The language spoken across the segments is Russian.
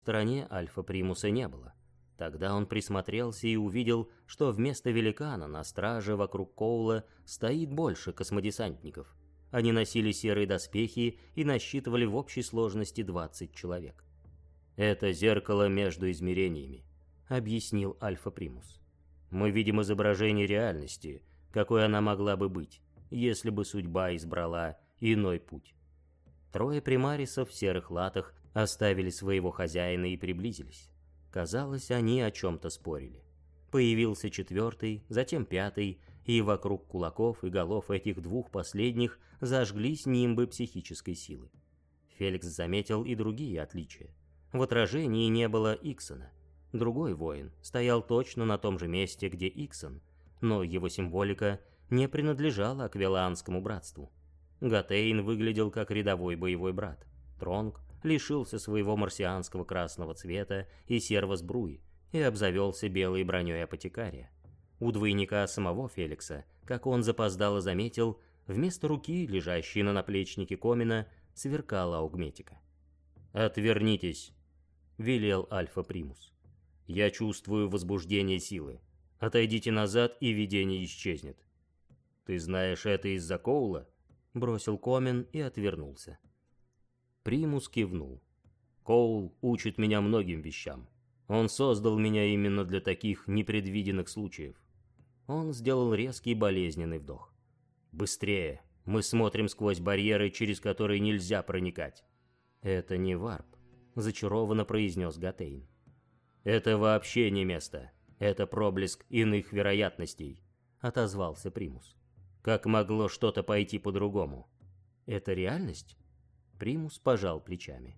В стороне Альфа-Примуса не было. Тогда он присмотрелся и увидел, что вместо великана на страже вокруг Коула стоит больше космодесантников. Они носили серые доспехи и насчитывали в общей сложности 20 человек. «Это зеркало между измерениями», — объяснил Альфа-Примус. «Мы видим изображение реальности, какой она могла бы быть, если бы судьба избрала иной путь». Трое примарисов в серых латах оставили своего хозяина и приблизились. Казалось, они о чем-то спорили. Появился четвертый, затем пятый, и вокруг кулаков и голов этих двух последних зажглись нимбы психической силы. Феликс заметил и другие отличия. В отражении не было Иксона. Другой воин стоял точно на том же месте, где Иксон, но его символика не принадлежала Аквиланскому братству. Гатейн выглядел как рядовой боевой брат. Тронг лишился своего марсианского красного цвета и серого сбруи и обзавелся белой броней апотекария. У двойника самого Феликса, как он запоздало заметил, вместо руки, лежащей на наплечнике Комина, сверкала аугметика. «Отвернитесь», — велел Альфа Примус. «Я чувствую возбуждение силы. Отойдите назад, и видение исчезнет». «Ты знаешь это из-за Коула?» — бросил Комин и отвернулся. Примус кивнул. «Коул учит меня многим вещам. Он создал меня именно для таких непредвиденных случаев». Он сделал резкий болезненный вдох. «Быстрее! Мы смотрим сквозь барьеры, через которые нельзя проникать». «Это не варп», — зачарованно произнес Гатейн. «Это вообще не место. Это проблеск иных вероятностей», — отозвался Примус. «Как могло что-то пойти по-другому?» «Это реальность?» Примус пожал плечами.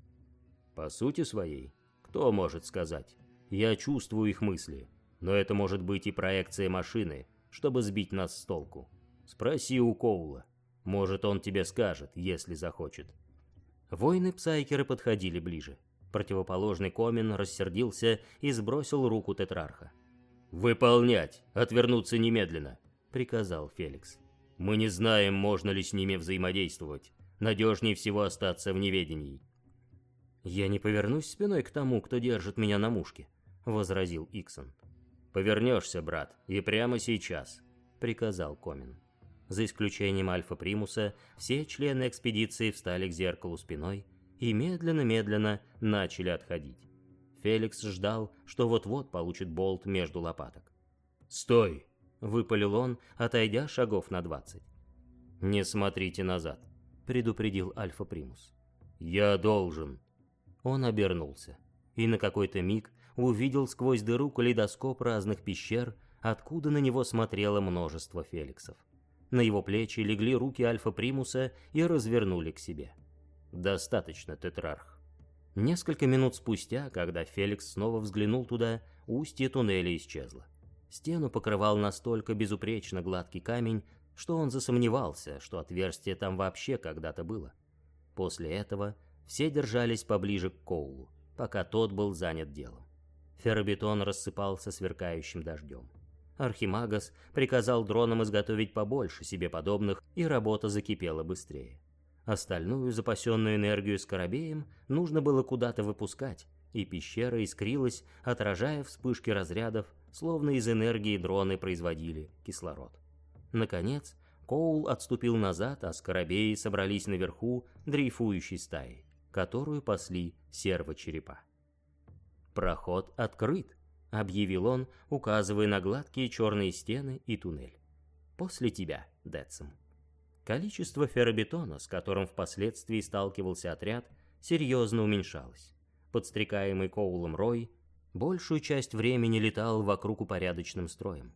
«По сути своей, кто может сказать? Я чувствую их мысли, но это может быть и проекция машины, чтобы сбить нас с толку. Спроси у Коула. Может, он тебе скажет, если захочет». Воины-псайкеры подходили ближе. Противоположный Комин рассердился и сбросил руку Тетрарха. «Выполнять! Отвернуться немедленно!» — приказал Феликс. «Мы не знаем, можно ли с ними взаимодействовать. Надежнее всего остаться в неведении. «Я не повернусь спиной к тому, кто держит меня на мушке», — возразил Иксон. «Повернешься, брат, и прямо сейчас», — приказал Комин. За исключением Альфа-Примуса, все члены экспедиции встали к зеркалу спиной и медленно-медленно начали отходить. Феликс ждал, что вот-вот получит болт между лопаток. «Стой!» — выпалил он, отойдя шагов на двадцать. «Не смотрите назад», — предупредил Альфа Примус. «Я должен». Он обернулся и на какой-то миг увидел сквозь дыру калейдоскоп разных пещер, откуда на него смотрело множество Феликсов. На его плечи легли руки Альфа Примуса и развернули к себе. «Достаточно, Тетрарх». Несколько минут спустя, когда Феликс снова взглянул туда, устье туннеля исчезло. Стену покрывал настолько безупречно гладкий камень, что он засомневался, что отверстие там вообще когда-то было. После этого все держались поближе к Коулу, пока тот был занят делом. Ферробетон рассыпался сверкающим дождем. Архимагас приказал дронам изготовить побольше себе подобных, и работа закипела быстрее. Остальную запасенную энергию скоробеем нужно было куда-то выпускать, и пещера искрилась, отражая вспышки разрядов, словно из энергии дроны производили кислород. Наконец, Коул отступил назад, а скоробеи собрались наверху дрейфующей стаи, которую пасли сервочерепа. «Проход открыт», — объявил он, указывая на гладкие черные стены и туннель. «После тебя, Дэтсом». Количество ферробетона, с которым впоследствии сталкивался отряд, серьезно уменьшалось. Подстрекаемый Коулом Рой большую часть времени летал вокруг упорядоченным строем.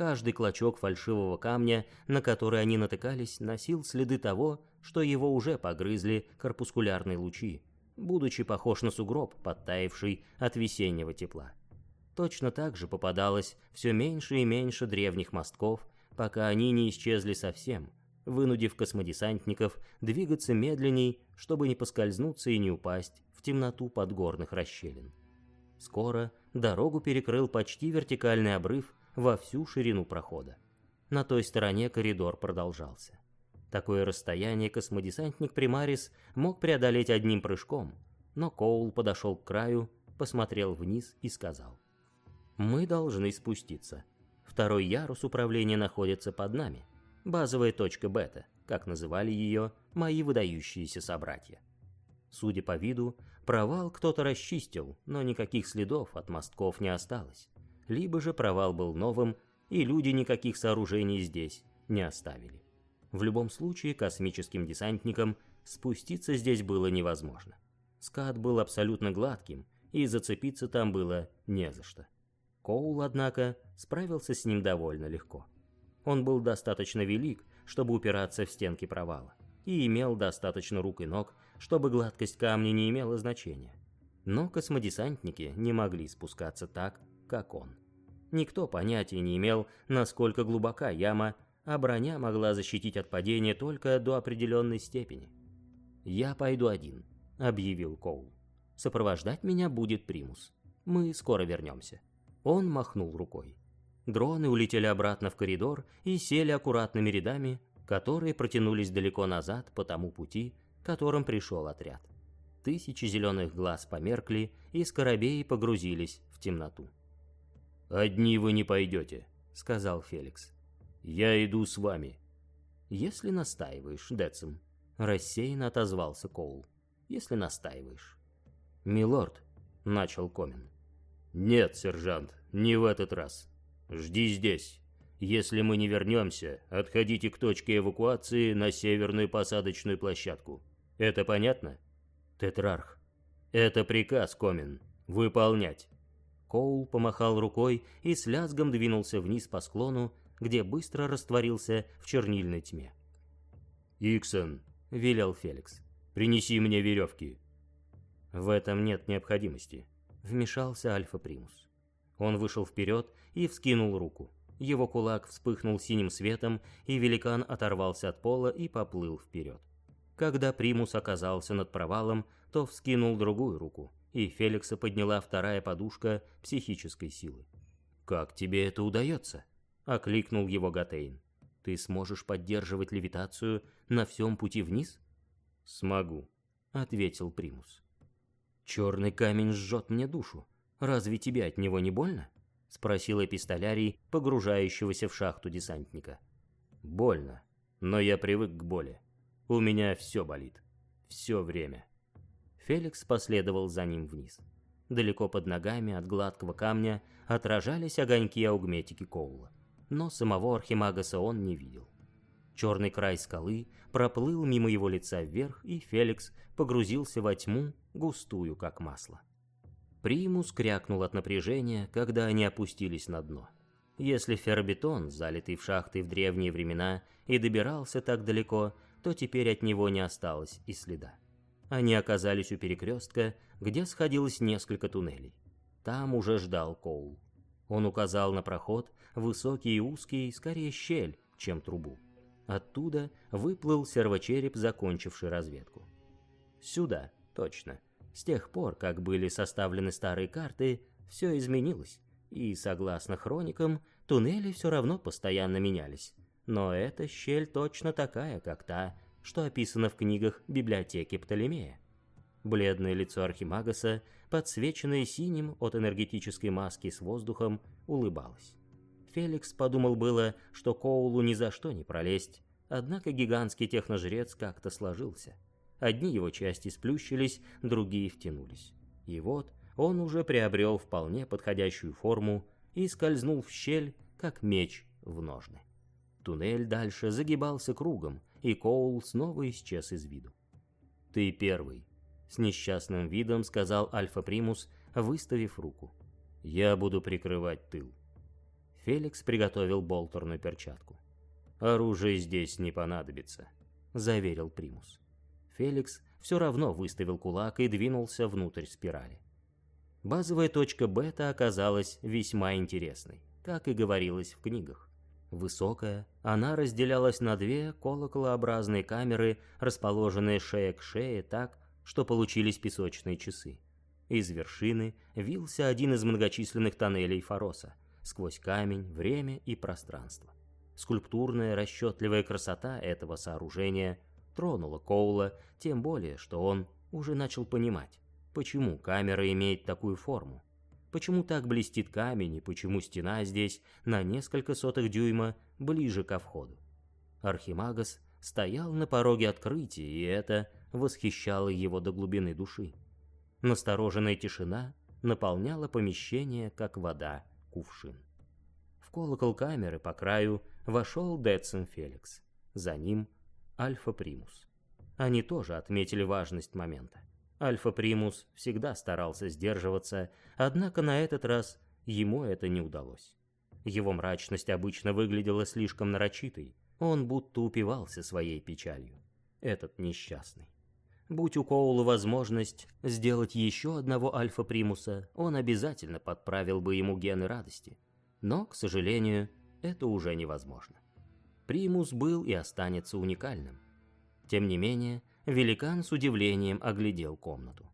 Каждый клочок фальшивого камня, на который они натыкались, носил следы того, что его уже погрызли корпускулярные лучи, будучи похож на сугроб, подтаявший от весеннего тепла. Точно так же попадалось все меньше и меньше древних мостков, пока они не исчезли совсем, вынудив космодесантников двигаться медленней, чтобы не поскользнуться и не упасть в темноту подгорных расщелин. Скоро дорогу перекрыл почти вертикальный обрыв во всю ширину прохода. На той стороне коридор продолжался. Такое расстояние космодесантник Примарис мог преодолеть одним прыжком, но Коул подошел к краю, посмотрел вниз и сказал. «Мы должны спуститься. Второй ярус управления находится под нами. Базовая точка бета, как называли ее мои выдающиеся собратья. Судя по виду, провал кто-то расчистил, но никаких следов от мостков не осталось. Либо же провал был новым, и люди никаких сооружений здесь не оставили. В любом случае, космическим десантникам спуститься здесь было невозможно. Скат был абсолютно гладким, и зацепиться там было не за что. Коул, однако, справился с ним довольно легко. Он был достаточно велик, чтобы упираться в стенки провала, и имел достаточно рук и ног, чтобы гладкость камня не имела значения. Но космодесантники не могли спускаться так, как он. Никто понятия не имел, насколько глубока яма, а броня могла защитить от падения только до определенной степени. «Я пойду один», — объявил Коул. «Сопровождать меня будет Примус. Мы скоро вернемся». Он махнул рукой. Дроны улетели обратно в коридор и сели аккуратными рядами, которые протянулись далеко назад по тому пути, которым пришел отряд. Тысячи зеленых глаз померкли, и скоробеи погрузились в темноту. «Одни вы не пойдете», — сказал Феликс. «Я иду с вами». «Если настаиваешь, Децим», — рассеянно отозвался Коул. «Если настаиваешь». «Милорд», — начал Комин. «Нет, сержант, не в этот раз. Жди здесь. Если мы не вернемся, отходите к точке эвакуации на северную посадочную площадку. Это понятно?» «Тетрарх». «Это приказ, Комин. Выполнять». Коул помахал рукой и с лязгом двинулся вниз по склону, где быстро растворился в чернильной тьме. «Иксон», — велел Феликс, — «принеси мне веревки». «В этом нет необходимости», — вмешался Альфа Примус. Он вышел вперед и вскинул руку. Его кулак вспыхнул синим светом, и великан оторвался от пола и поплыл вперед. Когда Примус оказался над провалом, то вскинул другую руку, и Феликса подняла вторая подушка психической силы. «Как тебе это удается?» — окликнул его Гатейн. «Ты сможешь поддерживать левитацию на всем пути вниз?» «Смогу», — ответил Примус. «Черный камень жжет мне душу. Разве тебе от него не больно?» — спросил эпистолярий, погружающегося в шахту десантника. «Больно, но я привык к боли. У меня все болит. Все время». Феликс последовал за ним вниз. Далеко под ногами от гладкого камня отражались огоньки аугметики Коула. Но самого Архимагаса он не видел. Черный край скалы проплыл мимо его лица вверх, и Феликс погрузился во тьму, густую как масло. Примус крякнул от напряжения, когда они опустились на дно. Если ферробетон, залитый в шахты в древние времена, и добирался так далеко, то теперь от него не осталось и следа. Они оказались у перекрестка, где сходилось несколько туннелей. Там уже ждал Коул. Он указал на проход, высокий и узкий, скорее щель, чем трубу. Оттуда выплыл сервочереп, закончивший разведку. Сюда, точно. С тех пор, как были составлены старые карты, все изменилось, и, согласно хроникам, туннели все равно постоянно менялись. Но эта щель точно такая, как та, что описано в книгах библиотеки Птолемея. Бледное лицо Архимагаса, подсвеченное синим от энергетической маски с воздухом, улыбалось. Феликс подумал было, что Коулу ни за что не пролезть, однако гигантский техножрец как-то сложился. Одни его части сплющились, другие втянулись. И вот он уже приобрел вполне подходящую форму и скользнул в щель, как меч в ножны. Туннель дальше загибался кругом, и Коул снова исчез из виду. «Ты первый», — с несчастным видом сказал Альфа Примус, выставив руку. «Я буду прикрывать тыл». Феликс приготовил болтерную перчатку. «Оружие здесь не понадобится», — заверил Примус. Феликс все равно выставил кулак и двинулся внутрь спирали. Базовая точка бета оказалась весьма интересной, как и говорилось в книгах. Высокая, она разделялась на две колоколообразные камеры, расположенные шея к шее так, что получились песочные часы. Из вершины вился один из многочисленных тоннелей Фароса, сквозь камень, время и пространство. Скульптурная расчетливая красота этого сооружения тронула Коула, тем более, что он уже начал понимать. Почему камера имеет такую форму? Почему так блестит камень и почему стена здесь на несколько сотых дюйма ближе ко входу? Архимагас стоял на пороге открытия, и это восхищало его до глубины души. Настороженная тишина наполняла помещение, как вода, кувшин. В колокол камеры по краю вошел Дэтсон Феликс. За ним Альфа Примус. Они тоже отметили важность момента. Альфа Примус всегда старался сдерживаться, однако на этот раз ему это не удалось. Его мрачность обычно выглядела слишком нарочитой, он будто упивался своей печалью. Этот несчастный. Будь у Коула возможность сделать еще одного альфа-примуса, он обязательно подправил бы ему гены радости. Но, к сожалению, это уже невозможно. Примус был и останется уникальным. Тем не менее, великан с удивлением оглядел комнату.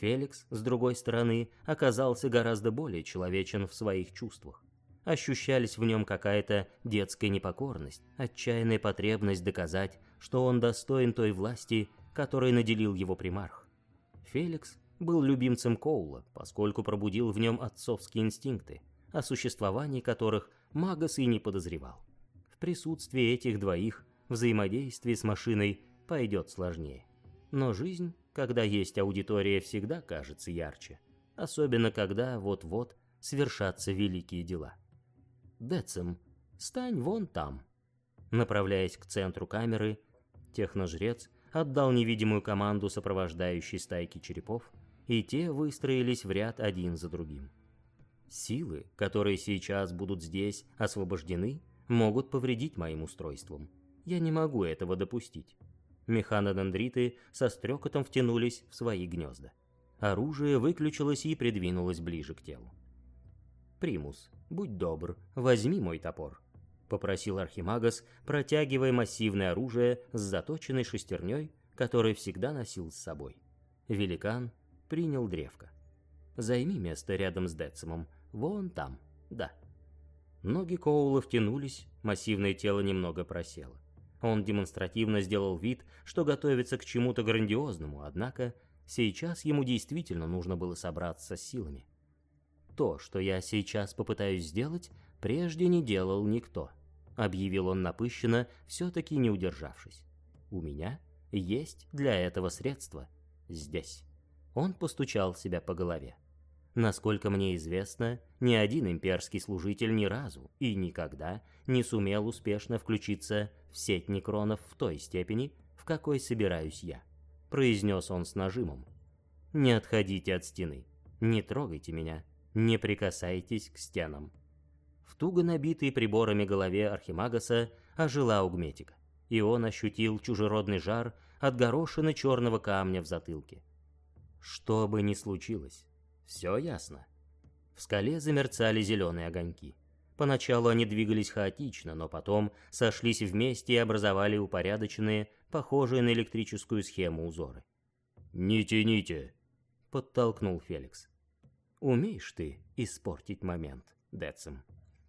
Феликс, с другой стороны, оказался гораздо более человечен в своих чувствах. Ощущались в нем какая-то детская непокорность, отчаянная потребность доказать, что он достоин той власти, которой наделил его примарх. Феликс был любимцем Коула, поскольку пробудил в нем отцовские инстинкты, о существовании которых Магас и не подозревал. В присутствии этих двоих взаимодействие с машиной пойдет сложнее. Но жизнь, когда есть аудитория, всегда кажется ярче, особенно когда вот-вот свершатся великие дела. Децим, стань вон там. Направляясь к центру камеры, техножрец отдал невидимую команду сопровождающей стайки черепов, и те выстроились в ряд один за другим. Силы, которые сейчас будут здесь освобождены, могут повредить моим устройствам. Я не могу этого допустить. Механодендриты со стрекотом втянулись в свои гнезда. Оружие выключилось и придвинулось ближе к телу. «Примус, будь добр, возьми мой топор», — попросил Архимагас, протягивая массивное оружие с заточенной шестерней, который всегда носил с собой. Великан принял древко. «Займи место рядом с Децимом, вон там, да». Ноги Коула втянулись, массивное тело немного просело. Он демонстративно сделал вид, что готовится к чему-то грандиозному, однако сейчас ему действительно нужно было собраться с силами. То, что я сейчас попытаюсь сделать, прежде не делал никто объявил он напыщенно, все-таки не удержавшись. «У меня есть для этого средство. Здесь». Он постучал себя по голове. Насколько мне известно, ни один имперский служитель ни разу и никогда не сумел успешно включиться в сеть некронов в той степени, в какой собираюсь я, произнес он с нажимом. Не отходите от стены, не трогайте меня, не прикасайтесь к стенам туго набитой приборами голове Архимагаса ожила аугметика, и он ощутил чужеродный жар от горошины черного камня в затылке. Что бы ни случилось, все ясно. В скале замерцали зеленые огоньки. Поначалу они двигались хаотично, но потом сошлись вместе и образовали упорядоченные, похожие на электрическую схему узоры. «Не тяните!» — подтолкнул Феликс. «Умеешь ты испортить момент, Децим?»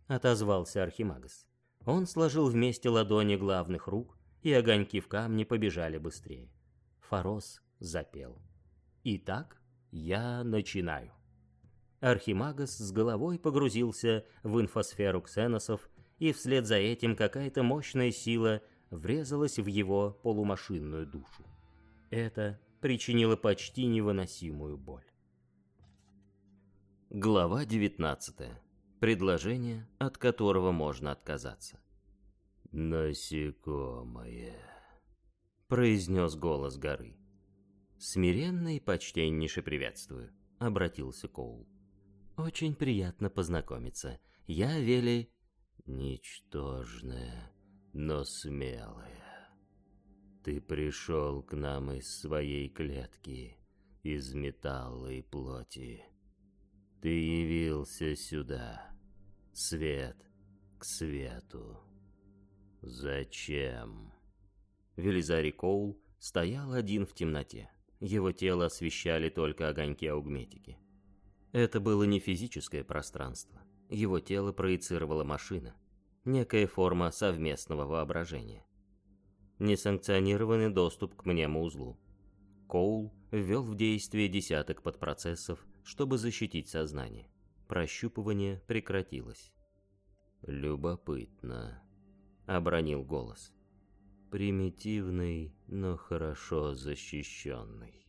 отозвался Архимагас. Он сложил вместе ладони главных рук, и огоньки в камне побежали быстрее. Фарос запел. «Итак, я начинаю». Архимагас с головой погрузился в инфосферу ксеносов, и вслед за этим какая-то мощная сила врезалась в его полумашинную душу. Это причинило почти невыносимую боль. Глава девятнадцатая предложение, от которого можно отказаться. «Насекомое», — произнес голос горы. «Смиренно и почтеннейше приветствую», — обратился Коул. «Очень приятно познакомиться. Я Вели...» «Ничтожная, но смелая. Ты пришел к нам из своей клетки, из металла и плоти. Ты явился сюда» Свет к свету. Зачем? Велизарий Коул стоял один в темноте. Его тело освещали только огоньки аугметики. Это было не физическое пространство. Его тело проецировала машина. Некая форма совместного воображения. Несанкционированный доступ к мнемоузлу. Коул ввел в действие десяток подпроцессов, чтобы защитить сознание. Прощупывание прекратилось. «Любопытно», — обронил голос. «Примитивный, но хорошо защищенный.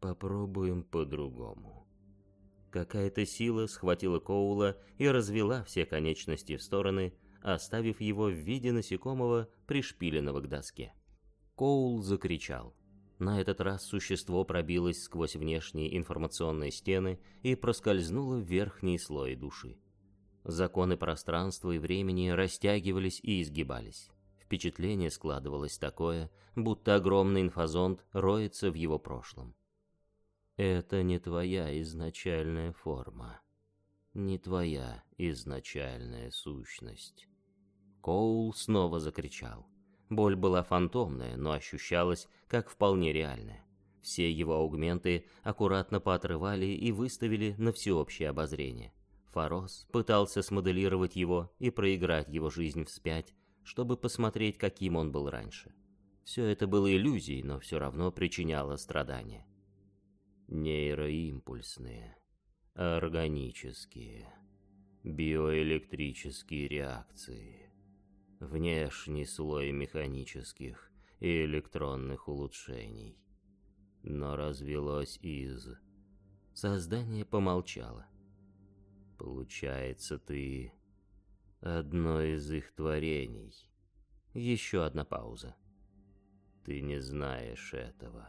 Попробуем по-другому». Какая-то сила схватила Коула и развела все конечности в стороны, оставив его в виде насекомого, пришпиленного к доске. Коул закричал. На этот раз существо пробилось сквозь внешние информационные стены и проскользнуло в верхний слой души. Законы пространства и времени растягивались и изгибались. Впечатление складывалось такое, будто огромный инфазонт роется в его прошлом. Это не твоя изначальная форма, не твоя изначальная сущность. Коул снова закричал. Боль была фантомная, но ощущалась как вполне реальная. Все его аугменты аккуратно поотрывали и выставили на всеобщее обозрение. Фарос пытался смоделировать его и проиграть его жизнь вспять, чтобы посмотреть, каким он был раньше. Все это было иллюзией, но все равно причиняло страдания. Нейроимпульсные, органические, биоэлектрические реакции, внешний слой механических и электронных улучшений. Но развелось из... Создание помолчало. Получается, ты одно из их творений. Еще одна пауза. Ты не знаешь этого.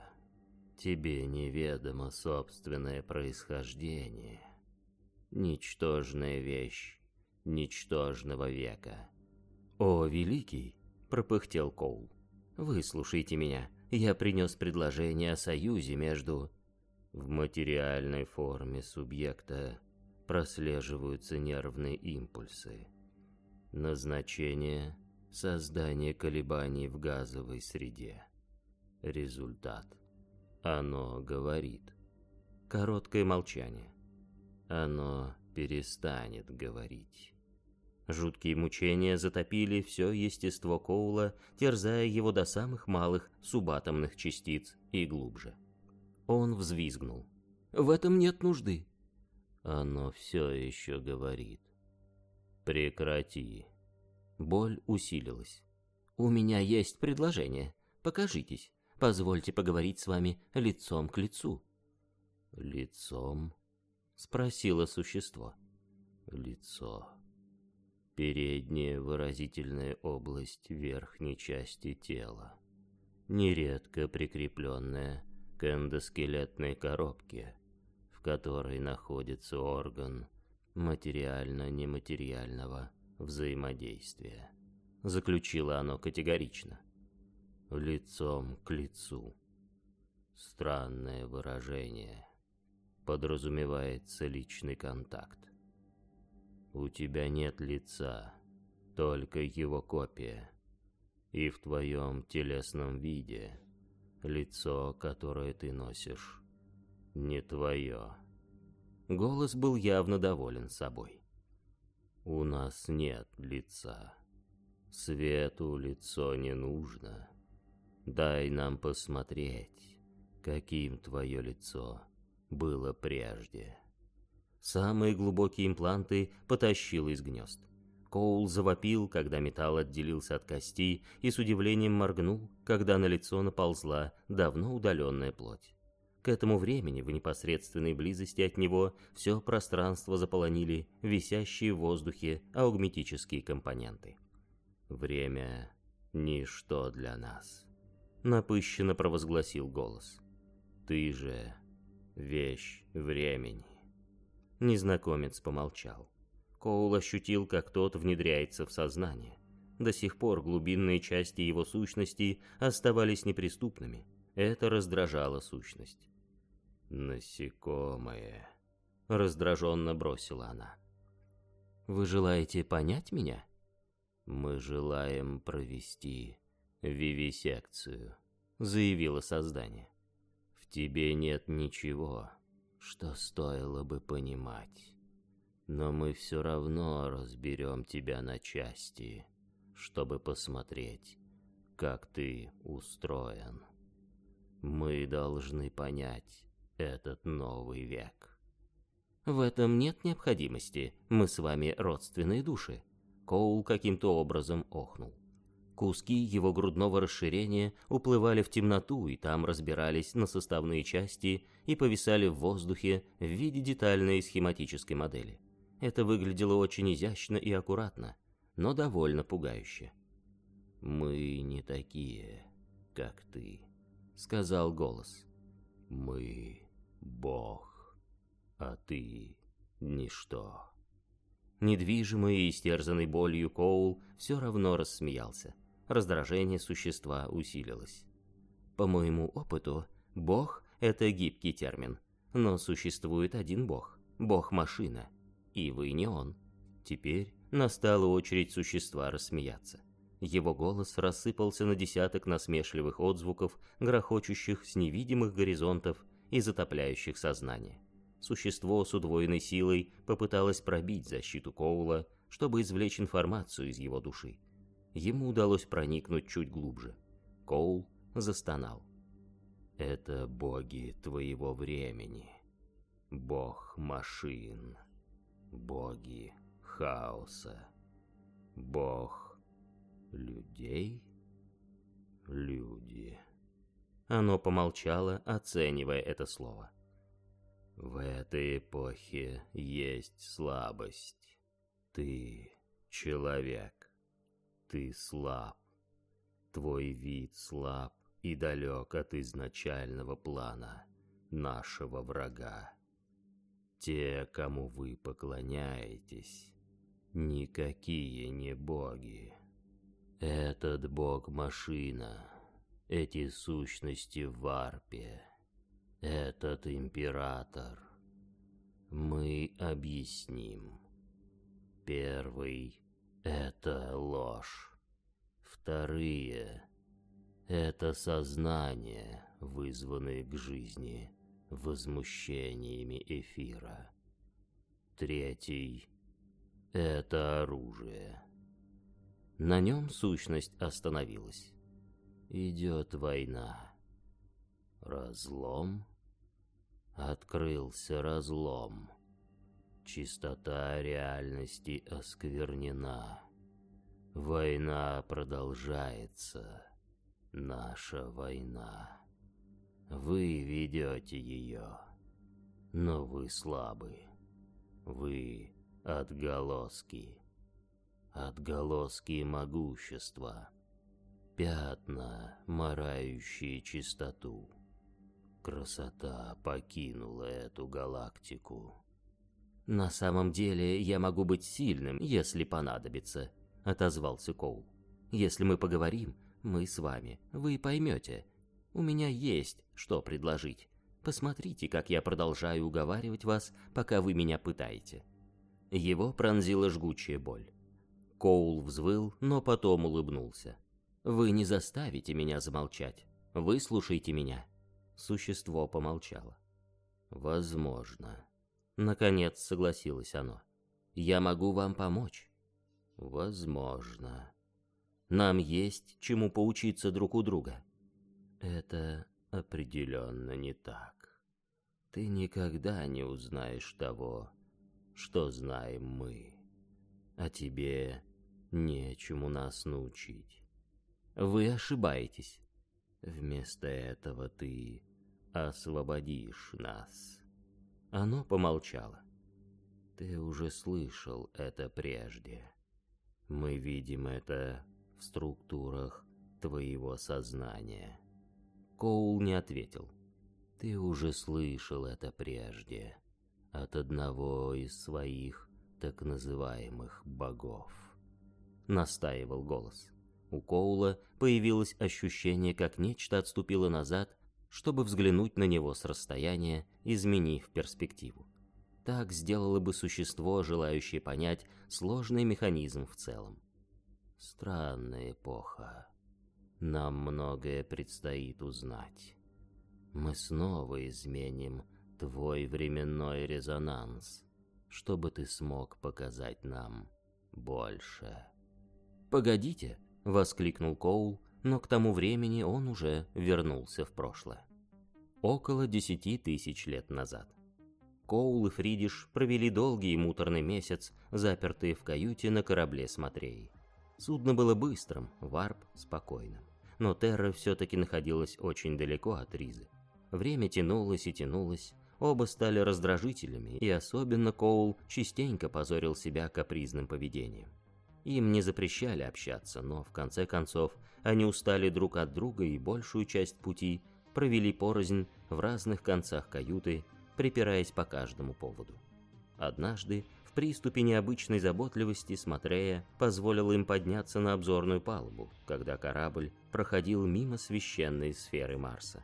Тебе неведомо собственное происхождение. Ничтожная вещь ничтожного века. «О, великий!» — пропыхтел Коул. «Выслушайте меня. Я принес предложение о союзе между...» В материальной форме субъекта прослеживаются нервные импульсы. Назначение – создание колебаний в газовой среде. Результат – оно говорит. Короткое молчание. Оно перестанет говорить. Жуткие мучения затопили все естество Коула, терзая его до самых малых субатомных частиц и глубже. Он взвизгнул. «В этом нет нужды. Оно все еще говорит. Прекрати. Боль усилилась. У меня есть предложение. Покажитесь. Позвольте поговорить с вами лицом к лицу. Лицом? Спросило существо. Лицо. Передняя выразительная область верхней части тела. Нередко прикрепленная к эндоскелетной коробке в которой находится орган материально-нематериального взаимодействия. Заключило оно категорично. Лицом к лицу. Странное выражение. Подразумевается личный контакт. У тебя нет лица, только его копия. И в твоем телесном виде лицо, которое ты носишь, не твое. Голос был явно доволен собой. У нас нет лица. Свету лицо не нужно. Дай нам посмотреть, каким твое лицо было прежде. Самые глубокие импланты потащил из гнезд. Коул завопил, когда металл отделился от кости, и с удивлением моргнул, когда на лицо наползла давно удаленная плоть. К этому времени в непосредственной близости от него все пространство заполонили висящие в воздухе аугметические компоненты. «Время — ничто для нас», — напыщенно провозгласил голос. «Ты же — вещь времени». Незнакомец помолчал. Коул ощутил, как тот внедряется в сознание. До сих пор глубинные части его сущности оставались неприступными. Это раздражало сущность. «Насекомое», — раздраженно бросила она. «Вы желаете понять меня?» «Мы желаем провести вивисекцию», — заявило создание. «В тебе нет ничего, что стоило бы понимать. Но мы все равно разберем тебя на части, чтобы посмотреть, как ты устроен». Мы должны понять этот новый век. В этом нет необходимости, мы с вами родственные души. Коул каким-то образом охнул. Куски его грудного расширения уплывали в темноту и там разбирались на составные части и повисали в воздухе в виде детальной схематической модели. Это выглядело очень изящно и аккуратно, но довольно пугающе. «Мы не такие, как ты», — сказал голос. «Мы — Бог, а ты — ничто». Недвижимый и истерзанный болью Коул все равно рассмеялся. Раздражение существа усилилось. По моему опыту, «бог» — это гибкий термин. Но существует один бог — бог-машина. И вы не он. Теперь настала очередь существа рассмеяться. Его голос рассыпался на десяток насмешливых отзвуков, грохочущих с невидимых горизонтов и затопляющих сознание. Существо с удвоенной силой попыталось пробить защиту Коула, чтобы извлечь информацию из его души. Ему удалось проникнуть чуть глубже. Коул застонал. «Это боги твоего времени. Бог машин. Боги хаоса. Бог людей? Люди». Оно помолчало, оценивая это слово. В этой эпохе есть слабость. Ты человек. Ты слаб. Твой вид слаб и далек от изначального плана нашего врага. Те, кому вы поклоняетесь, никакие не боги. Этот бог-машина, эти сущности в варпе — этот император. Мы объясним. Первый — это ложь. Вторые — это сознание, вызванное к жизни возмущениями эфира. Третий — это оружие. На нем сущность остановилась. Идет война. Разлом — Открылся разлом. Чистота реальности осквернена. Война продолжается. Наша война. Вы ведете ее. Но вы слабы. Вы отголоски. Отголоски могущества. Пятна, марающие чистоту. Красота покинула эту галактику. «На самом деле я могу быть сильным, если понадобится», — отозвался Коул. «Если мы поговорим, мы с вами, вы поймете. У меня есть что предложить. Посмотрите, как я продолжаю уговаривать вас, пока вы меня пытаете». Его пронзила жгучая боль. Коул взвыл, но потом улыбнулся. «Вы не заставите меня замолчать. Выслушайте меня. Существо помолчало. «Возможно». Наконец согласилось оно. «Я могу вам помочь». «Возможно». «Нам есть чему поучиться друг у друга». «Это определенно не так. Ты никогда не узнаешь того, что знаем мы. А тебе нечему нас научить. Вы ошибаетесь. Вместо этого ты освободишь нас. Оно помолчало. Ты уже слышал это прежде. Мы видим это в структурах твоего сознания. Коул не ответил. Ты уже слышал это прежде от одного из своих так называемых богов. Настаивал голос. У Коула появилось ощущение, как нечто отступило назад чтобы взглянуть на него с расстояния, изменив перспективу. Так сделало бы существо, желающее понять сложный механизм в целом. Странная эпоха. Нам многое предстоит узнать. Мы снова изменим твой временной резонанс, чтобы ты смог показать нам больше. «Погодите!» — воскликнул Коул, но к тому времени он уже вернулся в прошлое. около десяти тысяч лет назад. Коул и Фридиш провели долгий и муторный месяц, запертые в каюте на корабле с. Судно было быстрым, варп спокойным. Но Терра все-таки находилась очень далеко от Ризы. Время тянулось и тянулось, оба стали раздражителями, и особенно Коул частенько позорил себя капризным поведением. Им не запрещали общаться, но в конце концов они устали друг от друга и большую часть пути провели порознь в разных концах каюты, припираясь по каждому поводу. Однажды, в приступе необычной заботливости, Смотрея позволила им подняться на обзорную палубу, когда корабль проходил мимо священной сферы Марса.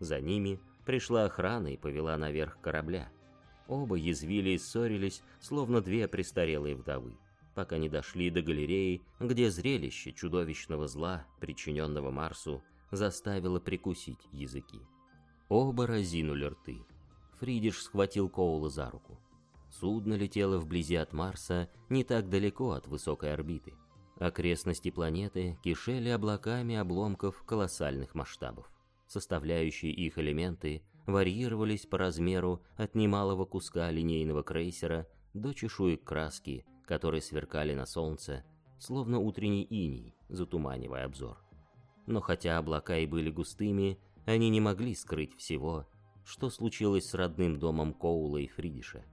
За ними пришла охрана и повела наверх корабля. Оба язвили и ссорились, словно две престарелые вдовы, пока не дошли до галереи, где зрелище чудовищного зла, причиненного Марсу, заставило прикусить языки. Оба разинули рты. Фридиш схватил Коула за руку. Судно летело вблизи от Марса, не так далеко от высокой орбиты. Окрестности планеты кишели облаками обломков колоссальных масштабов. Составляющие их элементы варьировались по размеру от немалого куска линейного крейсера до чешуек краски, которые сверкали на солнце, словно утренний иней, затуманивая обзор. Но хотя облака и были густыми, они не могли скрыть всего, что случилось с родным домом Коула и Фридиша.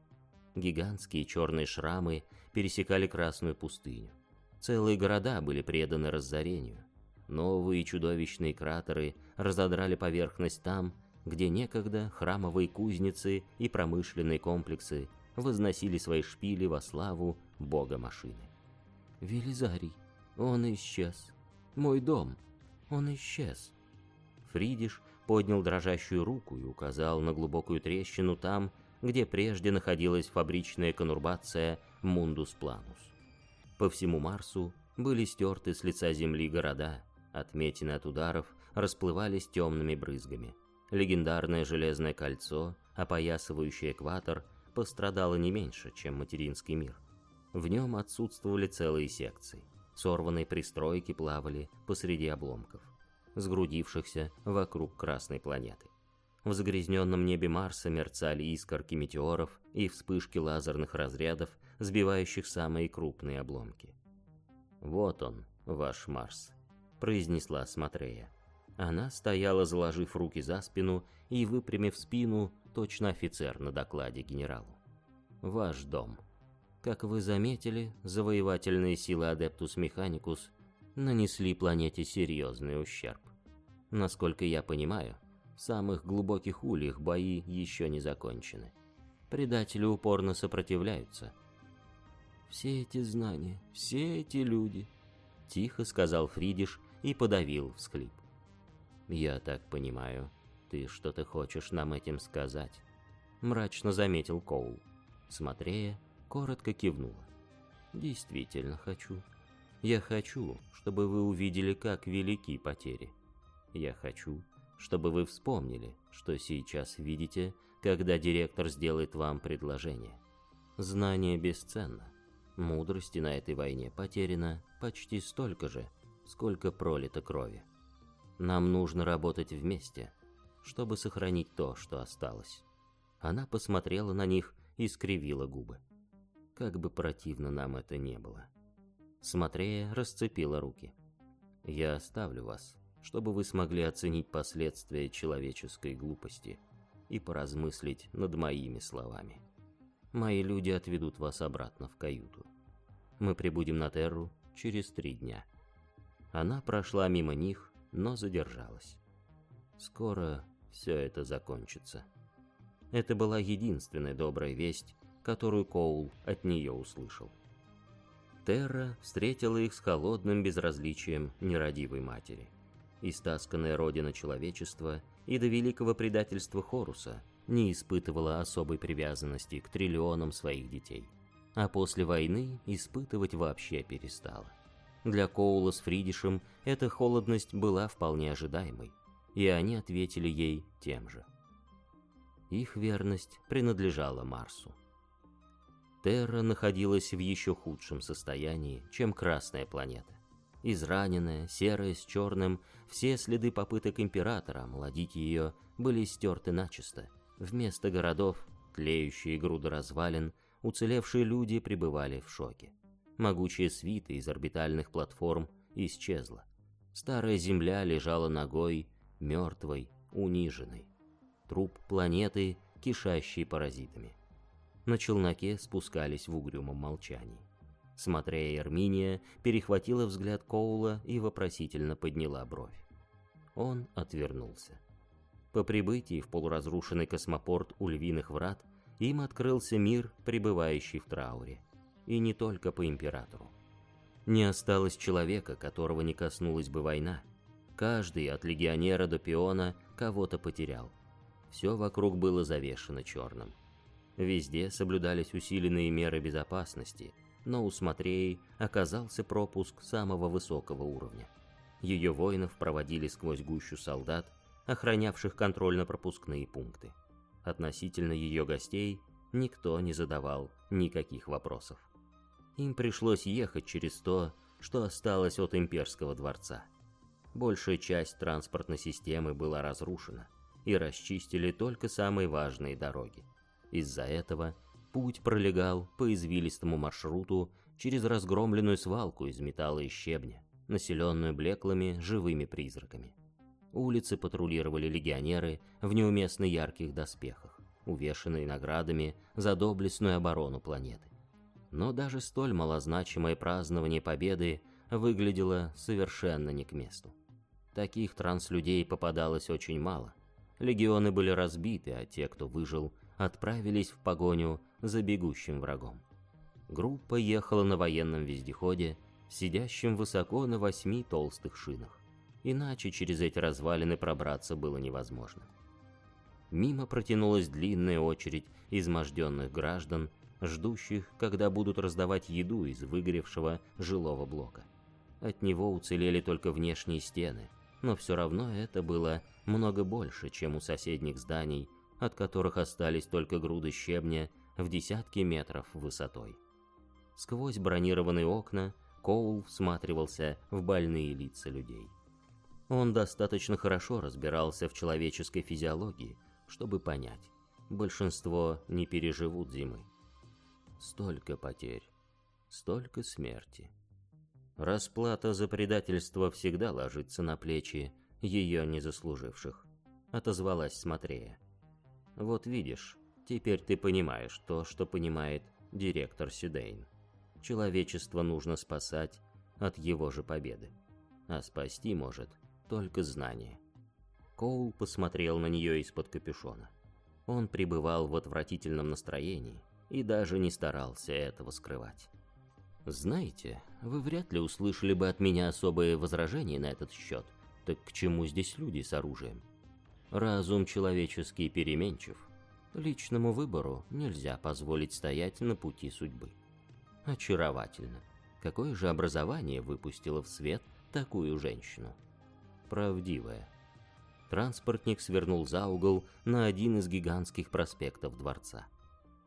Гигантские черные шрамы пересекали Красную пустыню. Целые города были преданы разорению. Новые чудовищные кратеры разодрали поверхность там, где некогда храмовые кузницы и промышленные комплексы возносили свои шпили во славу бога машины. Велизарий, он исчез. Мой дом, он исчез. Фридиш поднял дрожащую руку и указал на глубокую трещину там, где прежде находилась фабричная конурбация Мундус Планус. По всему Марсу были стерты с лица земли города, Отметины от ударов расплывались темными брызгами. Легендарное железное кольцо, опоясывающее экватор, пострадало не меньше, чем материнский мир. В нем отсутствовали целые секции. Сорванные пристройки плавали посреди обломков, сгрудившихся вокруг красной планеты. В загрязненном небе Марса мерцали искорки метеоров и вспышки лазерных разрядов, сбивающих самые крупные обломки. Вот он, ваш Марс произнесла Смотрея. Она стояла, заложив руки за спину и выпрямив спину, точно офицер на докладе генералу. «Ваш дом. Как вы заметили, завоевательные силы Адептус Механикус нанесли планете серьезный ущерб. Насколько я понимаю, в самых глубоких ульях бои еще не закончены. Предатели упорно сопротивляются. «Все эти знания, все эти люди», — тихо сказал Фридиш, и подавил всхлип. «Я так понимаю, ты что-то хочешь нам этим сказать?» Мрачно заметил Коул. Смотрея, коротко кивнула. «Действительно хочу. Я хочу, чтобы вы увидели, как велики потери. Я хочу, чтобы вы вспомнили, что сейчас видите, когда директор сделает вам предложение. Знание бесценно. Мудрости на этой войне потеряно почти столько же, сколько пролито крови. Нам нужно работать вместе, чтобы сохранить то, что осталось. Она посмотрела на них и скривила губы. Как бы противно нам это не было. Смотрея, расцепила руки. «Я оставлю вас, чтобы вы смогли оценить последствия человеческой глупости и поразмыслить над моими словами. Мои люди отведут вас обратно в каюту. Мы прибудем на Терру через три дня». Она прошла мимо них, но задержалась. Скоро все это закончится. Это была единственная добрая весть, которую Коул от нее услышал. Терра встретила их с холодным безразличием нерадивой матери. Истасканная родина человечества и до великого предательства Хоруса не испытывала особой привязанности к триллионам своих детей, а после войны испытывать вообще перестала. Для Коула с Фридишем эта холодность была вполне ожидаемой, и они ответили ей тем же. Их верность принадлежала Марсу. Терра находилась в еще худшем состоянии, чем Красная планета. Израненная, серая с черным, все следы попыток императора омладить ее были стерты начисто. Вместо городов, тлеющие груды развалин, уцелевшие люди пребывали в шоке. Могучая свита из орбитальных платформ исчезла. Старая Земля лежала ногой, мертвой, униженной. Труп планеты, кишащей паразитами. На челноке спускались в угрюмом молчании. Смотря Эрминия, перехватила взгляд Коула и вопросительно подняла бровь. Он отвернулся. По прибытии в полуразрушенный космопорт у Львиных Врат им открылся мир, пребывающий в трауре. И не только по Императору. Не осталось человека, которого не коснулась бы война. Каждый, от легионера до пиона, кого-то потерял. Все вокруг было завешено черным. Везде соблюдались усиленные меры безопасности – но у Смотреи оказался пропуск самого высокого уровня. Ее воинов проводили сквозь гущу солдат, охранявших контрольно-пропускные пункты. Относительно ее гостей никто не задавал никаких вопросов. Им пришлось ехать через то, что осталось от имперского дворца. Большая часть транспортной системы была разрушена, и расчистили только самые важные дороги. Из-за этого Путь пролегал по извилистому маршруту через разгромленную свалку из металла и щебня, населенную блеклыми живыми призраками. Улицы патрулировали легионеры в неуместно ярких доспехах, увешанные наградами за доблестную оборону планеты. Но даже столь малозначимое празднование победы выглядело совершенно не к месту. Таких транслюдей попадалось очень мало. Легионы были разбиты, а те, кто выжил, отправились в погоню за бегущим врагом. Группа ехала на военном вездеходе, сидящем высоко на восьми толстых шинах. Иначе через эти развалины пробраться было невозможно. Мимо протянулась длинная очередь изможденных граждан, ждущих, когда будут раздавать еду из выгоревшего жилого блока. От него уцелели только внешние стены, но все равно это было много больше, чем у соседних зданий, от которых остались только груды щебня в десятки метров высотой. Сквозь бронированные окна Коул всматривался в больные лица людей. Он достаточно хорошо разбирался в человеческой физиологии, чтобы понять, большинство не переживут зимы. Столько потерь, столько смерти. Расплата за предательство всегда ложится на плечи ее незаслуживших, отозвалась Смотрея. Вот видишь, теперь ты понимаешь то, что понимает директор Сюдейн. Человечество нужно спасать от его же победы. А спасти может только знание. Коул посмотрел на нее из-под капюшона. Он пребывал в отвратительном настроении и даже не старался этого скрывать. «Знаете, вы вряд ли услышали бы от меня особые возражения на этот счет. Так к чему здесь люди с оружием? Разум человеческий переменчив. Личному выбору нельзя позволить стоять на пути судьбы. Очаровательно. Какое же образование выпустило в свет такую женщину? Правдивая. Транспортник свернул за угол на один из гигантских проспектов дворца.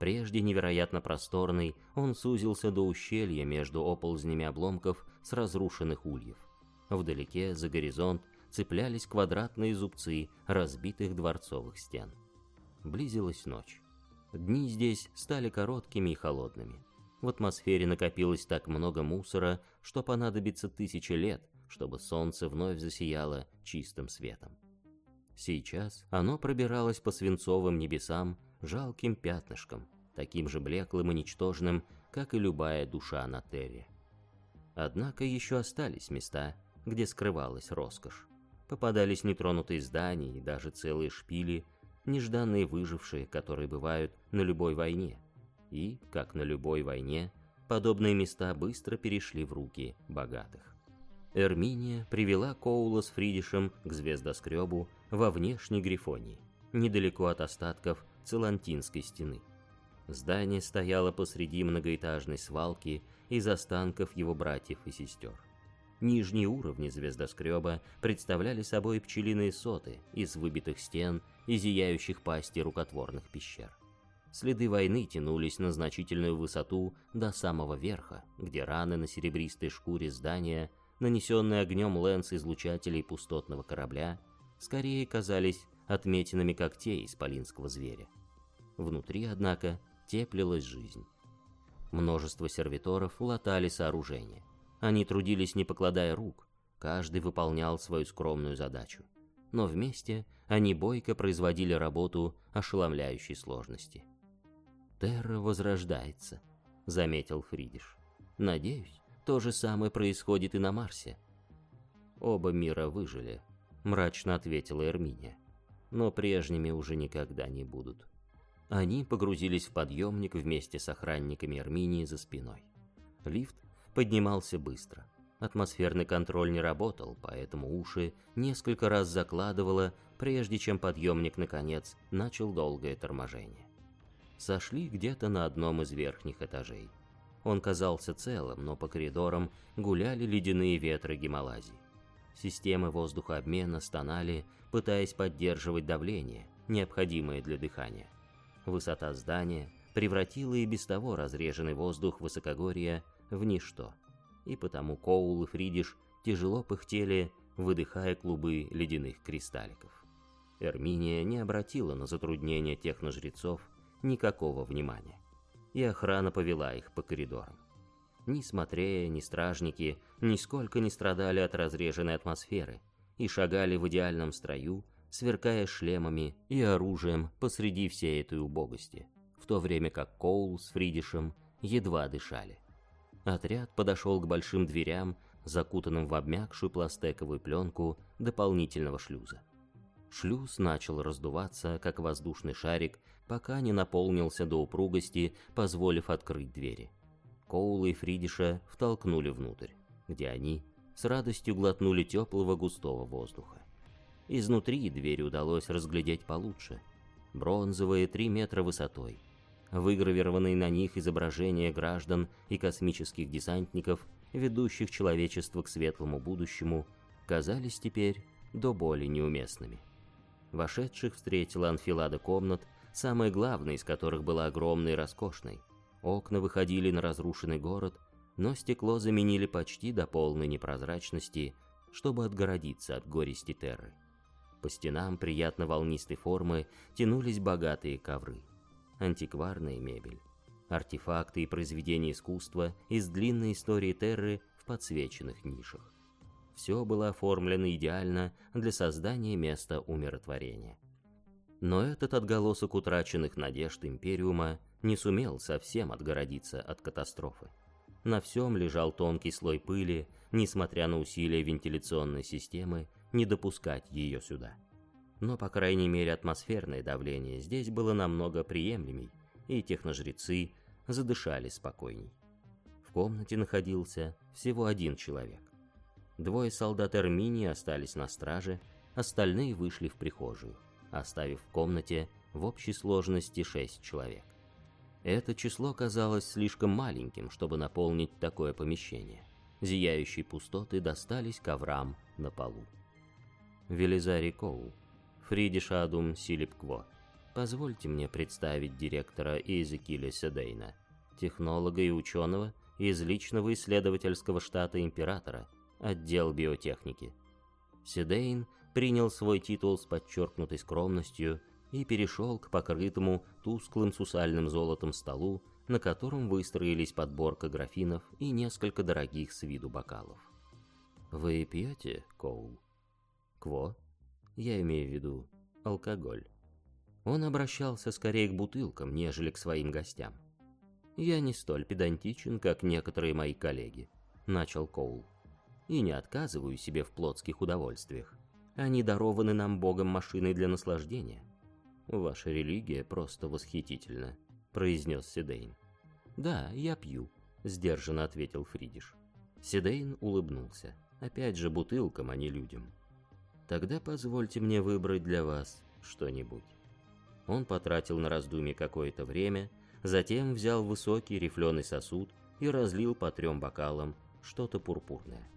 Прежде невероятно просторный, он сузился до ущелья между оползнями обломков с разрушенных ульев. Вдалеке, за горизонт, цеплялись квадратные зубцы разбитых дворцовых стен. Близилась ночь. Дни здесь стали короткими и холодными. В атмосфере накопилось так много мусора, что понадобится тысячи лет, чтобы солнце вновь засияло чистым светом. Сейчас оно пробиралось по свинцовым небесам жалким пятнышком, таким же блеклым и ничтожным, как и любая душа на Терре. Однако еще остались места, где скрывалась роскошь попадались нетронутые здания и даже целые шпили, нежданные выжившие, которые бывают на любой войне. И, как на любой войне, подобные места быстро перешли в руки богатых. Эрминия привела Коула с Фридишем к звездоскребу во внешней Грифонии, недалеко от остатков Целантинской стены. Здание стояло посреди многоэтажной свалки из останков его братьев и сестер. Нижние уровни звездоскреба представляли собой пчелиные соты из выбитых стен и зияющих пасти рукотворных пещер. Следы войны тянулись на значительную высоту до самого верха, где раны на серебристой шкуре здания нанесенные огнем лэнс излучателей пустотного корабля, скорее казались отметинами когтей исполинского зверя. Внутри, однако, теплилась жизнь. Множество сервиторов латали сооружение. Они трудились не покладая рук, каждый выполнял свою скромную задачу. Но вместе они бойко производили работу ошеломляющей сложности. «Терра возрождается», — заметил Фридиш. «Надеюсь, то же самое происходит и на Марсе». «Оба мира выжили», — мрачно ответила Эрминия. «Но прежними уже никогда не будут». Они погрузились в подъемник вместе с охранниками Арминии за спиной. Лифт поднимался быстро. Атмосферный контроль не работал, поэтому уши несколько раз закладывало, прежде чем подъемник, наконец, начал долгое торможение. Сошли где-то на одном из верхних этажей. Он казался целым, но по коридорам гуляли ледяные ветры Гималазии. Системы воздухообмена стонали, пытаясь поддерживать давление, необходимое для дыхания. Высота здания превратила и без того разреженный воздух высокогорья в ничто, и потому Коул и Фридиш тяжело пыхтели, выдыхая клубы ледяных кристалликов. Эрминия не обратила на затруднения техножрецов никакого внимания, и охрана повела их по коридорам. Ни смотрея, ни стражники нисколько не страдали от разреженной атмосферы и шагали в идеальном строю, сверкая шлемами и оружием посреди всей этой убогости, в то время как Коул с Фридишем едва дышали. Отряд подошел к большим дверям, закутанным в обмякшую пластековую пленку дополнительного шлюза. Шлюз начал раздуваться, как воздушный шарик, пока не наполнился до упругости, позволив открыть двери. Коула и Фридиша втолкнули внутрь, где они с радостью глотнули теплого густого воздуха. Изнутри дверь удалось разглядеть получше. Бронзовые три метра высотой. Выгравированные на них изображения граждан и космических десантников, ведущих человечество к светлому будущему, казались теперь до боли неуместными. Вошедших встретила анфилада комнат, самая главная из которых была огромной и роскошной. Окна выходили на разрушенный город, но стекло заменили почти до полной непрозрачности, чтобы отгородиться от горести Терры. По стенам приятно волнистой формы тянулись богатые ковры. Антикварная мебель. Артефакты и произведения искусства из длинной истории Терры в подсвеченных нишах. Все было оформлено идеально для создания места умиротворения. Но этот отголосок утраченных надежд Империума не сумел совсем отгородиться от катастрофы. На всем лежал тонкий слой пыли, несмотря на усилия вентиляционной системы не допускать ее сюда. Но, по крайней мере, атмосферное давление здесь было намного приемлемей, и техножрецы задышали спокойней. В комнате находился всего один человек. Двое солдат Эрминии остались на страже, остальные вышли в прихожую, оставив в комнате в общей сложности шесть человек. Это число казалось слишком маленьким, чтобы наполнить такое помещение. Зияющие пустоты достались коврам на полу. Велизари Коул, Фридиш Адум Силипкво. Позвольте мне представить директора Иезекиля Седейна, технолога и ученого из личного исследовательского штата Императора, отдел биотехники. Седейн принял свой титул с подчеркнутой скромностью и перешел к покрытому тусклым сусальным золотом столу, на котором выстроились подборка графинов и несколько дорогих с виду бокалов. «Вы пьете, Коул?» Кво? Я имею в виду алкоголь. Он обращался скорее к бутылкам, нежели к своим гостям. «Я не столь педантичен, как некоторые мои коллеги», — начал Коул. «И не отказываю себе в плотских удовольствиях. Они дарованы нам Богом машиной для наслаждения». «Ваша религия просто восхитительна», — произнес Сидейн. «Да, я пью», — сдержанно ответил Фридиш. Сидейн улыбнулся. «Опять же бутылкам, а не людям». Тогда позвольте мне выбрать для вас что-нибудь. Он потратил на раздумье какое-то время, затем взял высокий рифленый сосуд и разлил по трем бокалам что-то пурпурное.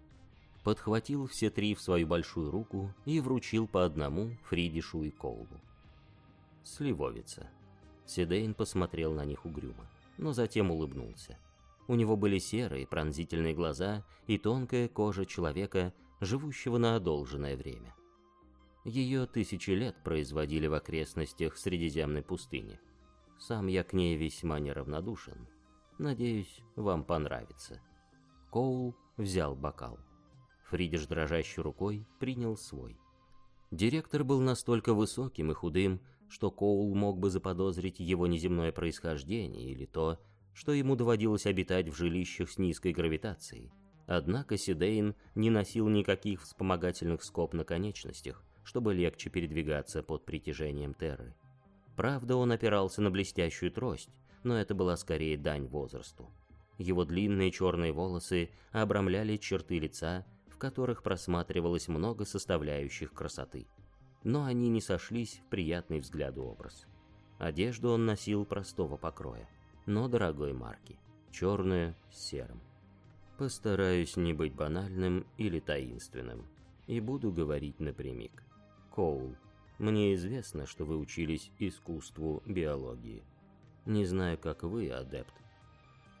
Подхватил все три в свою большую руку и вручил по одному Фридишу и Коулу. Сливовица. Сидейн посмотрел на них угрюмо, но затем улыбнулся. У него были серые пронзительные глаза и тонкая кожа человека, живущего на одолженное время. Ее тысячи лет производили в окрестностях Средиземной пустыни. Сам я к ней весьма неравнодушен. Надеюсь, вам понравится. Коул взял бокал. Фридиш дрожащей рукой принял свой. Директор был настолько высоким и худым, что Коул мог бы заподозрить его неземное происхождение или то, что ему доводилось обитать в жилищах с низкой гравитацией. Однако Сидейн не носил никаких вспомогательных скоб на конечностях, чтобы легче передвигаться под притяжением Терры. Правда, он опирался на блестящую трость, но это была скорее дань возрасту. Его длинные черные волосы обрамляли черты лица, в которых просматривалось много составляющих красоты. Но они не сошлись в приятный взгляду образ. Одежду он носил простого покроя, но дорогой марки, черную с серым. Постараюсь не быть банальным или таинственным, и буду говорить напрямик. Коул, мне известно, что вы учились искусству биологии. Не знаю, как вы, адепт.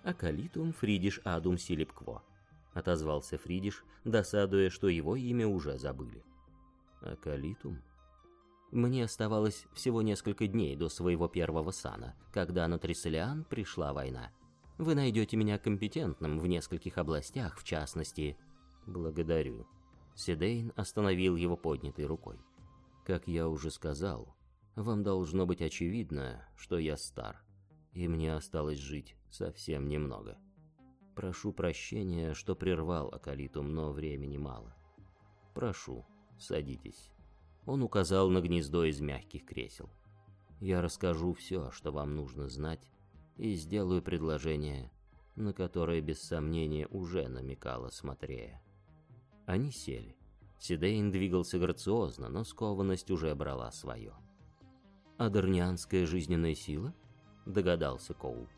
Акалитум Фридиш Адум Силипкво отозвался Фридиш, досадуя, что его имя уже забыли. Акалитум? Мне оставалось всего несколько дней до своего первого сана, когда на Трисселиан пришла война. Вы найдете меня компетентным в нескольких областях, в частности... Благодарю. Сидейн остановил его поднятой рукой. Как я уже сказал, вам должно быть очевидно, что я стар, и мне осталось жить совсем немного. Прошу прощения, что прервал Акалитум, но времени мало. Прошу, садитесь. Он указал на гнездо из мягких кресел. Я расскажу все, что вам нужно знать, и сделаю предложение, на которое без сомнения уже намекала Смотрея. Они сели. Сидейн двигался грациозно, но скованность уже брала свое. «Адарнианская жизненная сила?» — догадался Коул.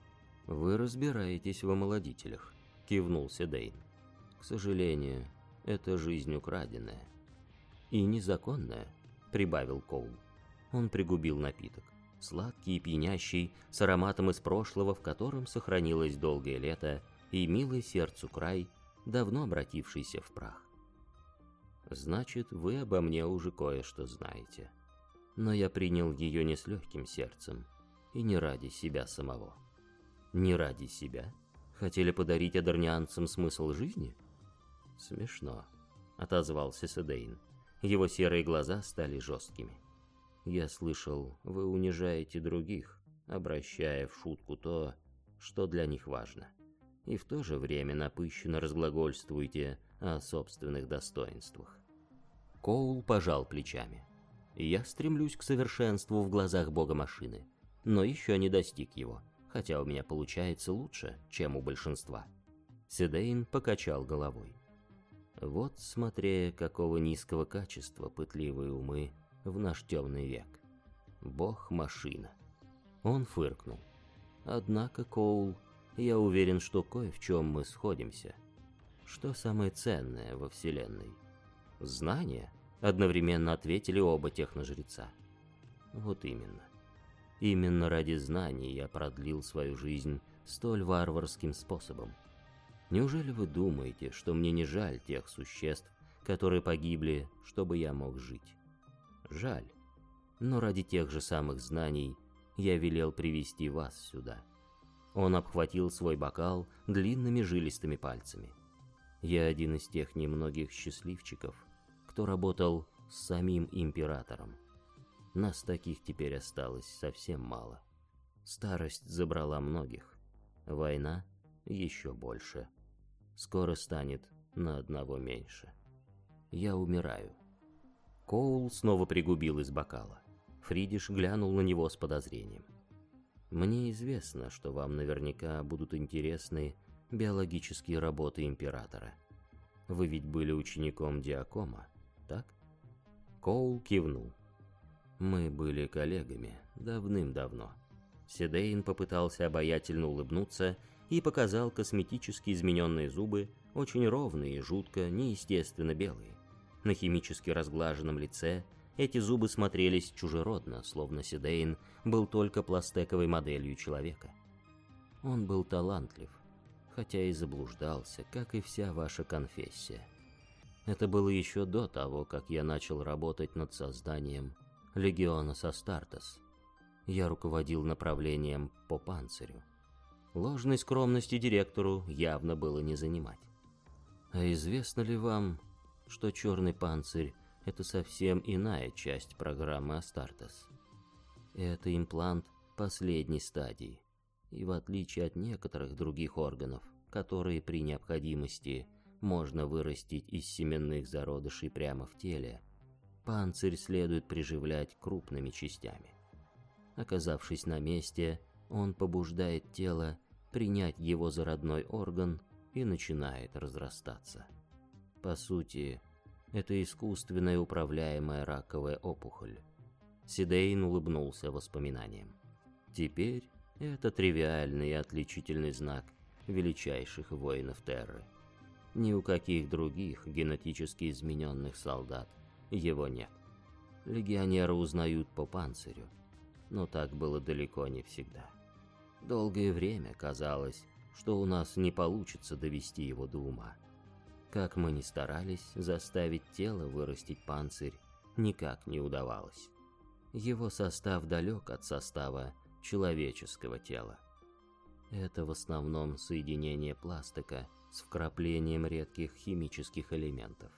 «Вы разбираетесь в омолодителях», — кивнул Седейн. «К сожалению, это жизнь украденная». «И незаконная», — прибавил Коул. Он пригубил напиток. Сладкий и пьянящий, с ароматом из прошлого, в котором сохранилось долгое лето, и милый сердцу край, давно обратившийся в прах. «Значит, вы обо мне уже кое-что знаете. Но я принял ее не с легким сердцем, и не ради себя самого». Не ради себя? Хотели подарить адарнианцам смысл жизни? Смешно, отозвался Седейн. Его серые глаза стали жесткими. Я слышал, вы унижаете других, обращая в шутку то, что для них важно. И в то же время напыщенно разглагольствуете о собственных достоинствах. Коул пожал плечами. Я стремлюсь к совершенству в глазах бога машины, но еще не достиг его хотя у меня получается лучше, чем у большинства. Седейн покачал головой. Вот смотря какого низкого качества пытливые умы в наш темный век. Бог-машина. Он фыркнул. Однако, Коул, я уверен, что кое в чем мы сходимся. Что самое ценное во Вселенной? Знания? Одновременно ответили оба техножреца. Вот именно. Именно ради знаний я продлил свою жизнь столь варварским способом. Неужели вы думаете, что мне не жаль тех существ, которые погибли, чтобы я мог жить? Жаль. Но ради тех же самых знаний я велел привести вас сюда. Он обхватил свой бокал длинными жилистыми пальцами. Я один из тех немногих счастливчиков, кто работал с самим императором. Нас таких теперь осталось совсем мало. Старость забрала многих. Война еще больше. Скоро станет на одного меньше. Я умираю. Коул снова пригубил из бокала. Фридиш глянул на него с подозрением. «Мне известно, что вам наверняка будут интересны биологические работы Императора. Вы ведь были учеником Диакома, так?» Коул кивнул. Мы были коллегами давным-давно. Седейн попытался обаятельно улыбнуться и показал косметически измененные зубы, очень ровные и жутко, неестественно белые. На химически разглаженном лице эти зубы смотрелись чужеродно, словно Седейн был только пластековой моделью человека. Он был талантлив, хотя и заблуждался, как и вся ваша конфессия. Это было еще до того, как я начал работать над созданием Легиона Састартес. Я руководил направлением по панцирю. Ложной скромности директору явно было не занимать. А известно ли вам, что черный панцирь — это совсем иная часть программы Астартес? Это имплант последней стадии, и в отличие от некоторых других органов, которые при необходимости можно вырастить из семенных зародышей прямо в теле, панцирь следует приживлять крупными частями. Оказавшись на месте, он побуждает тело принять его за родной орган и начинает разрастаться. По сути, это искусственная управляемая раковая опухоль. Сидейн улыбнулся воспоминаниям. Теперь это тривиальный и отличительный знак величайших воинов Терры. Ни у каких других генетически измененных солдат его нет. Легионеры узнают по панцирю, но так было далеко не всегда. Долгое время казалось, что у нас не получится довести его до ума. Как мы ни старались заставить тело вырастить панцирь, никак не удавалось. Его состав далек от состава человеческого тела. Это в основном соединение пластика с вкраплением редких химических элементов.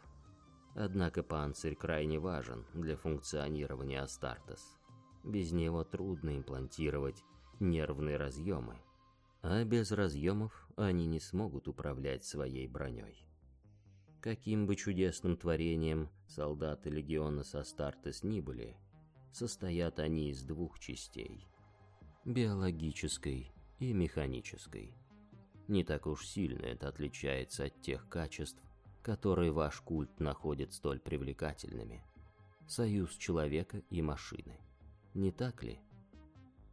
Однако панцирь крайне важен для функционирования Астартес. Без него трудно имплантировать нервные разъемы, а без разъемов они не смогут управлять своей броней. Каким бы чудесным творением солдаты легиона Састартес ни были, состоят они из двух частей – биологической и механической. Не так уж сильно это отличается от тех качеств, которые ваш культ находит столь привлекательными. Союз человека и машины. Не так ли?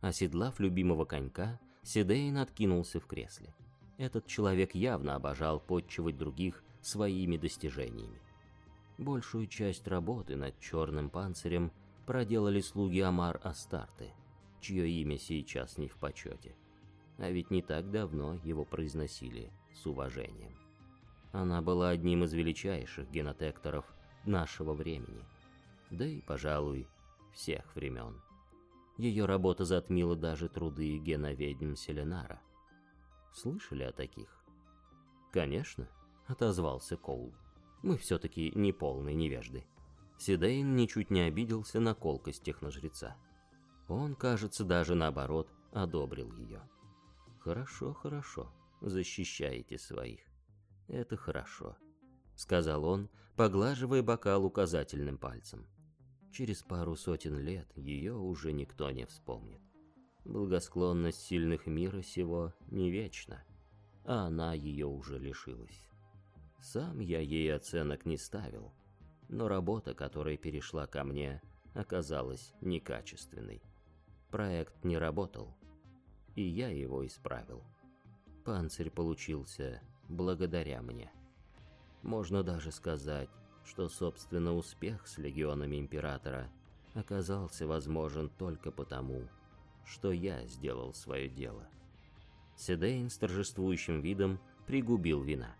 Оседлав любимого конька, Сидейн откинулся в кресле. Этот человек явно обожал подчивать других своими достижениями. Большую часть работы над черным панцирем проделали слуги Амар Астарты, чье имя сейчас не в почете. А ведь не так давно его произносили с уважением. Она была одним из величайших генотекторов нашего времени, да и, пожалуй, всех времен. Ее работа затмила даже труды геноведьм Селенара. Слышали о таких? Конечно, отозвался Коул. Мы все-таки не полные невежды. Сидейн ничуть не обиделся на колкость техножреца. Он, кажется, даже наоборот, одобрил ее. «Хорошо, хорошо, защищаете своих. Это хорошо», — сказал он, поглаживая бокал указательным пальцем. Через пару сотен лет ее уже никто не вспомнит. Благосклонность сильных мира сего не вечна, а она ее уже лишилась. Сам я ей оценок не ставил, но работа, которая перешла ко мне, оказалась некачественной. Проект не работал, и я его исправил. Панцирь получился благодаря мне. Можно даже сказать, что, собственно, успех с легионами Императора оказался возможен только потому, что я сделал свое дело. Седейн с торжествующим видом пригубил вина.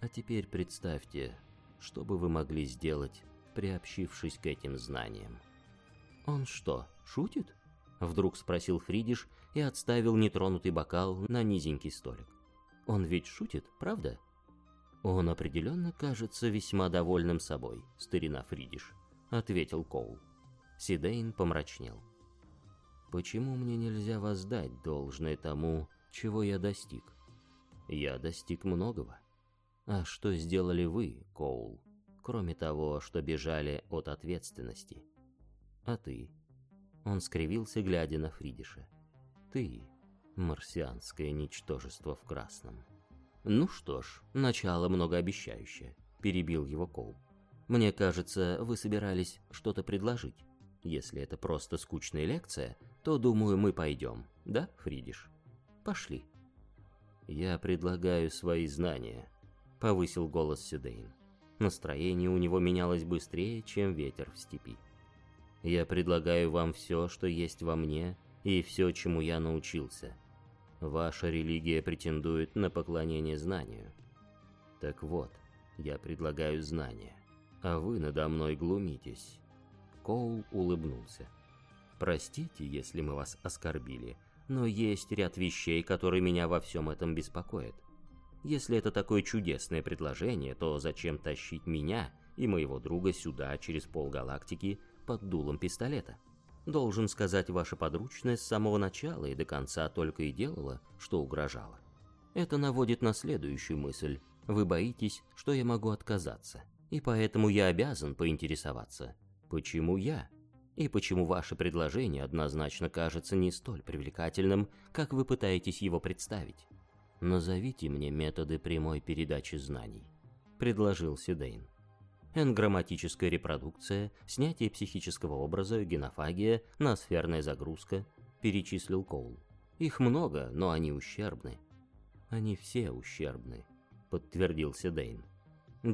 А теперь представьте, что бы вы могли сделать, приобщившись к этим знаниям? «Он что, шутит?» — вдруг спросил Фридиш и отставил нетронутый бокал на низенький столик. «Он ведь шутит, правда?» «Он определенно кажется весьма довольным собой, старина Фридиш», — ответил Коул. Сидейн помрачнел. «Почему мне нельзя воздать должное тому, чего я достиг? Я достиг многого. А что сделали вы, Коул, кроме того, что бежали от ответственности? А ты? Он скривился, глядя на Фридиша. Ты, марсианское ничтожество в красном. Ну что ж, начало многообещающее, перебил его Коул. Мне кажется, вы собирались что-то предложить. Если это просто скучная лекция, то, думаю, мы пойдем, да, Фридиш? Пошли. Я предлагаю свои знания, — повысил голос Сюдейн. Настроение у него менялось быстрее, чем ветер в степи. «Я предлагаю вам все, что есть во мне, и все, чему я научился. Ваша религия претендует на поклонение знанию. Так вот, я предлагаю знания, а вы надо мной глумитесь. Коул улыбнулся. Простите, если мы вас оскорбили, но есть ряд вещей, которые меня во всем этом беспокоят. Если это такое чудесное предложение, то зачем тащить меня и моего друга сюда через полгалактики под дулом пистолета? Должен сказать, ваша подручная с самого начала и до конца только и делала, что угрожала. Это наводит на следующую мысль. Вы боитесь, что я могу отказаться. И поэтому я обязан поинтересоваться, почему я? И почему ваше предложение однозначно кажется не столь привлекательным, как вы пытаетесь его представить? Назовите мне методы прямой передачи знаний, предложил Сидейн энграмматическая репродукция, снятие психического образа, генофагия, ноосферная загрузка, перечислил Коул. Их много, но они ущербны. Они все ущербны, подтвердился Седейн.